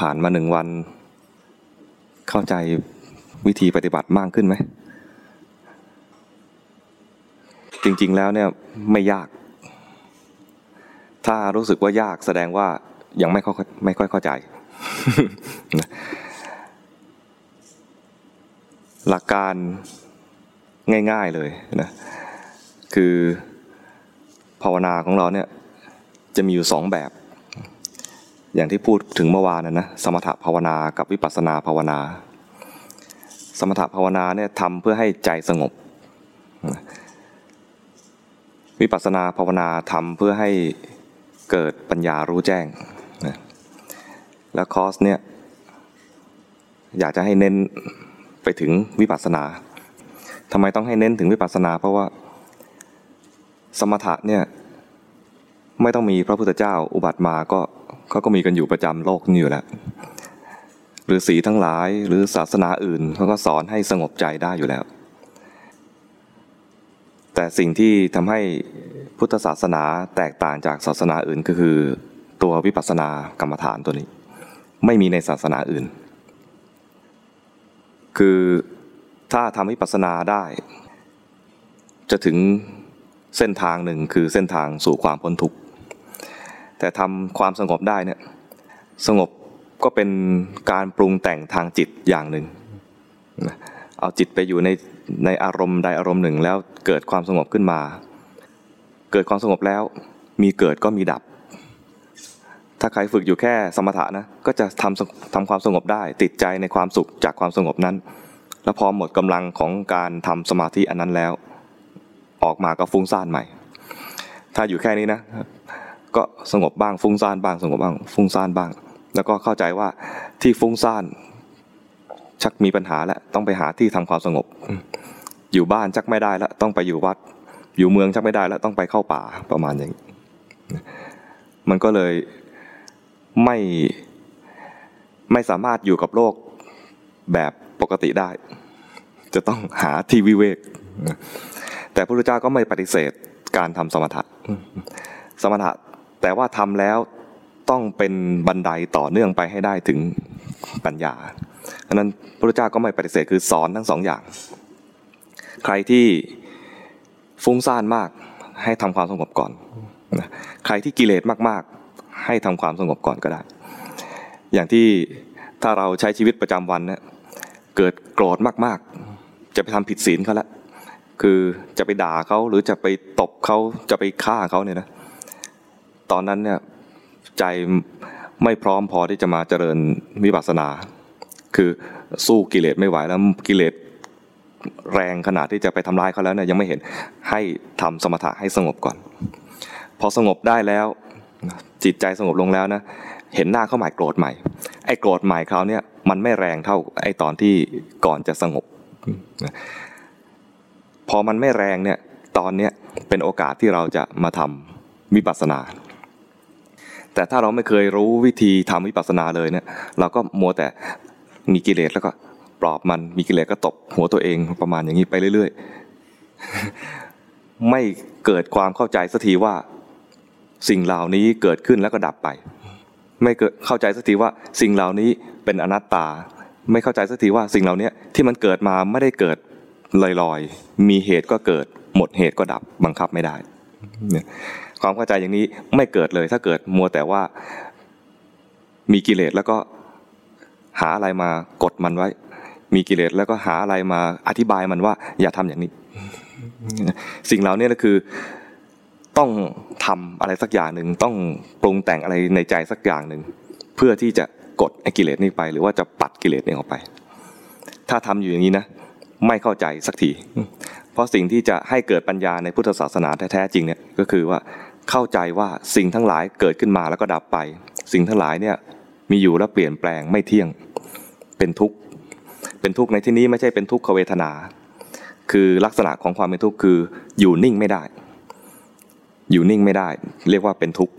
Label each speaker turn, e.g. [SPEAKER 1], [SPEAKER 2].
[SPEAKER 1] ผ่านมาหนึ่งวัน เข้าใจวิธีปฏิบัติมากขึ้นไหม จริงๆแล้วเนี่ยไม่ยาก ถ้ารู้สึกว่ายากแสดงว่ายังไม่ค่อยไม่ค่อยเข้าใจ หลักการง่ายๆเลยนะคือภาวนาของเราเนี่ยจะมีอยู่สองแบบ อย่างที่พูดถึงเมื่อวานนะนะสมถภาวนากับวิปัสสนาภาวนา สมถภาวนาเนี่ยทำเพื่อให้ใจสงบ วิปัสสนาภาวนาทำเพื่อให้เกิดปัญญารู้แจ้งนะแล้วคอร์สเนี่ยอยากจะให้เน้นไปถึงวิปัสสนาทำไมต้องให้เน้นถึงวิปัสสนา เพราะว่าสมถะเนี่ยไม่ต้องมีพระพุทธเจ้าอุบัติมาก็ เขาก็มีกันอยู่ประจำโลกนี้อยู่แล้วหรือสีทั้งหลายหรือศาสนาอื่นเขาก็สอนให้สงบใจได้อยู่แล้ว แต่สิ่งที่ทำให้พุทธศาสนาแตกต่างจากศาสนาอื่นก็คือ ตัววิปัสสนากรรมฐานตัวนี้ ไม่มีในศาสนาอื่น คือถ้าทำวิปัสสนาได้ จะถึงเส้นทางหนึ่งคือเส้นทางสู่ความพ้นทุกข์ แต่ทำความสงบได้เนี่ยสงบก็เป็นการปรุงแต่งทางจิตอย่างหนึ่งเอาจิตไปอยู่ในในอารมณ์ใดอารมณ์หนึ่งแล้วเกิดความสงบขึ้นมา เกิดความสงบแล้วมีเกิดก็มีดับ ถ้าใครฝึกอยู่แค่สมถะนะก็จะทำทำความสงบได้ติดใจในความสุขจากความสงบนั้น แล้วพอหมดกำลังของการทำสมาธิอันนั้นแล้ว ออกมาก็ฟุ้งซ่านใหม่ ถ้าอยู่แค่นี้นะ ก็สงบบ้างฟุ้งซ่านบ้าง สงบบ้างฟุ้งซ่านบ้าง แล้วก็เข้าใจว่าที่ฟุ้งซ่านชักมีปัญหาแล้วต้องไปหาที่ทำความสงบ อยู่บ้านชักไม่ได้แล้วต้องไปอยู่วัด อยู่เมืองชักไม่ได้แล้วต้องไปเข้าป่าประมาณอย่างนี้มันก็เลยไม่ไม่สามารถอยู่กับโลกแบบปกติได้ จะต้องหาที่วิเวก แต่พระพุทธเจ้าก็ไม่ปฏิเสธการทำสมถะ สมถะ แต่ว่าทำแล้วต้องเป็นบันไดต่อเนื่องไปให้ได้ถึงปัญญาอันนั้นพระพุทธเจ้าก็ไม่ปฏิเสธคือสอนทั้งสองอย่าง ใครที่ฟุ้งซ่านมากให้ทำความสงบก่อนใครที่กิเลสมากๆ ให้ทำความสงบก่อนก็ได้ อย่างที่ถ้าเราใช้ชีวิตประจำวันเนี่ยเกิดโกรธมากๆ จะไปทำผิดศีลเขาละคือจะไปด่าเขาหรือจะไปตบเขาจะไปฆ่าเขาเนี่ยนะ ตอนนั้นเนี่ยใจไม่พร้อมพอที่จะมาเจริญวิปัสสนา คือสู้กิเลสไม่ไหวแล้วกิเลสแรงขนาดที่จะไปทำร้ายเขาแล้วเนี่ยยังไม่เห็นให้ทำสมถะให้สงบก่อน พอสงบได้แล้วจิตใจสงบลงแล้วนะเห็นหน้าเขาใหม่โกรธใหม่ไอ้โกรธใหม่คราวนี้มันไม่แรงเท่าไอ้ตอนที่ก่อนจะสงบ พอมันไม่แรงเนี่ยตอนเนี้ยเป็นโอกาสที่เราจะมาทำวิปัสสนา แต่ถ้าเราไม่เคยรู้วิธีทำวิปัสสนาเลยเนี่ยเราก็มัวแต่มีกิเลสแล้วก็ปลอบมันมีกิเลสก็ตบหัวตัวเองประมาณอย่างนี้ไปเรื่อย ๆ ไม่เกิดความเข้าใจสักทีว่าสิ่งเหล่านี้เกิดขึ้นแล้วก็ดับไป ไม่เกิดเข้าใจสักทีว่าสิ่งเหล่านี้เป็นอนัตตา ไม่เข้าใจสักทีว่าสิ่งเหล่านี้ที่มันเกิดมาไม่ได้เกิดลอยๆ มีเหตุก็เกิด หมดเหตุก็ดับบังคับไม่ได้ ความเข้าใจอย่างนี้ไม่เกิดเลย ถ้าเกิดมัวแต่ว่ามีกิเลสแล้วก็หาอะไรมากดมันไว้ มีกิเลสแล้วก็หาอะไรมาอธิบายมันว่า อย่าทำอย่างนี้ สิ่งเหล่านี้ก็คือต้องทำอะไรสักอย่างหนึ่งต้องปรุงแต่งอะไรในใจสักอย่างหนึ่งเพื่อที่จะกดไอ้กิเลสนี้ไป หรือว่าจะปัดกิเลสนี้ออกไป ถ้าทำอยู่อย่างนี้นะไม่เข้าใจสักทีเพราะสิ่งที่จะให้เกิดปัญญาในพุทธศาสนาแท้ๆจริงเนี่ยก็คือว่า เข้าใจว่าสิ่งทั้งหลายเกิดขึ้นมาแล้วก็ดับไป สิ่งทั้งหลายเนี่ยมีอยู่แล้วเปลี่ยนแปลงไม่เที่ยงเป็นทุกข์เป็นทุกข์ในที่นี้ไม่ใช่เป็นทุกขเวทนา คือลักษณะของความเป็นทุกข์คืออยู่นิ่งไม่ได้ อยู่นิ่งไม่ได้ เรียกว่าเป็นทุกข์